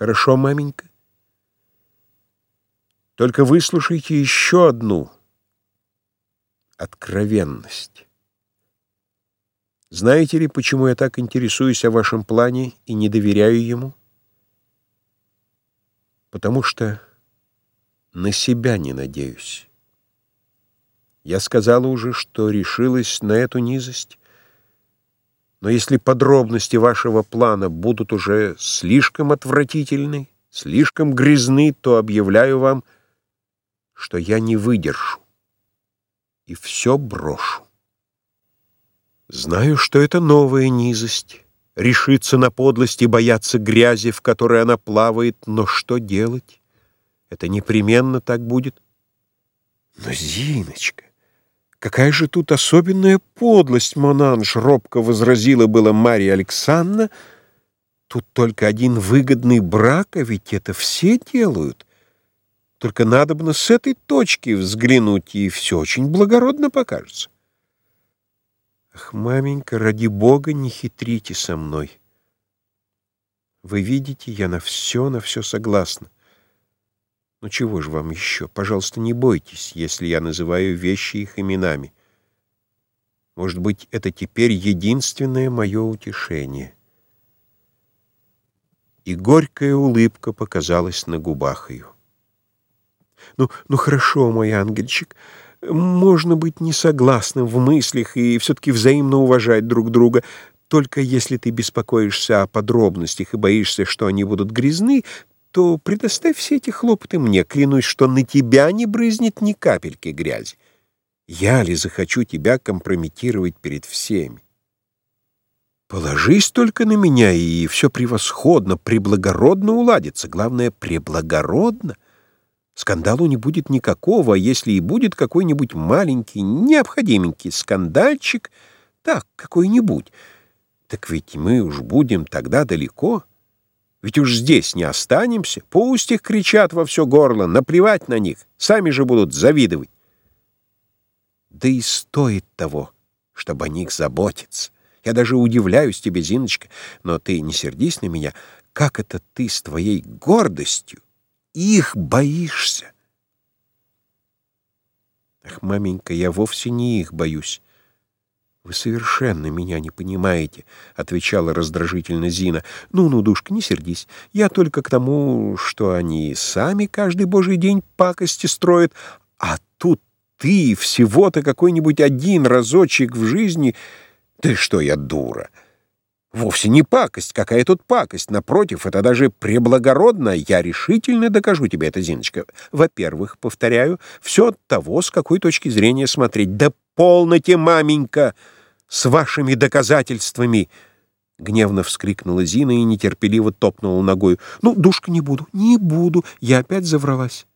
Хорошо, маменька? Только выслушайте еще одну откровенность. Знаете ли, почему я так интересуюсь о вашем плане и не доверяю ему? Потому что на себя не надеюсь. Я сказала уже, что решилась на эту низость. Но если подробности вашего плана будут уже слишком отвратительны, слишком грязны, то объявляю вам, что я не выдержу и все брошу. Знаю, что это новая низость, решиться на подлость и бояться грязи, в которой она плавает, но что делать? Это непременно так будет. Но, Зиночка, какая же тут особенная подлость, Монанж, робко возразила была Марья Александровна. Тут только один выгодный брак, а ведь это все делают. Только надо бы с этой точки взглянуть, и все очень благородно покажется. Ах, маменька, ради бога, не хитрите со мной. Вы видите, я на все, на все согласна. Ну чего же вам еще? Пожалуйста, не бойтесь, если я называю вещи их именами. Может быть, это теперь единственное мое утешение. И горькая улыбка показалась на губах ее. Ну, ну хорошо, мой ангельчик, можно быть не согласным в мыслях и все-таки взаимно уважать друг друга. Только если ты беспокоишься о подробностях и боишься, что они будут грязны, то предоставь все эти хлопоты мне. Клянусь, что на тебя не брызнет ни капельки грязи. Я ли захочу тебя компрометировать перед всеми? Положись только на меня, и все превосходно, преблагородно уладится. Главное, преблагородно — Скандалу не будет никакого, а если и будет какой-нибудь маленький, необходименький скандальчик, так, какой-нибудь, так ведь мы уж будем тогда далеко. Ведь уж здесь не останемся. Пусть их кричат во все горло, наплевать на них, сами же будут завидовать. Да и стоит того, чтобы о них заботиться. Я даже удивляюсь тебе, Зиночка, но ты не сердись на меня, как это ты с твоей гордостью их боишься. Ах, маменька, я вовсе не их боюсь. Вы совершенно меня не понимаете, отвечала раздражительно Зина. Ну-ну, душка, не сердись. Я только к тому, что они сами каждый божий день пакости строят, а тут ты всего-то какой-нибудь один разочек в жизни. Ты что, я дура? Вовсе не пакость, какая тут пакость. Напротив, это даже преблагородно. Я решительно докажу тебе это, Зиночка. Во-первых, повторяю, все от того, с какой точки зрения смотреть. Да полноте, маменька, с вашими доказательствами!» Гневно вскрикнула Зина и нетерпеливо топнула ногой. «Ну, душка, не буду, не буду, я опять завралась».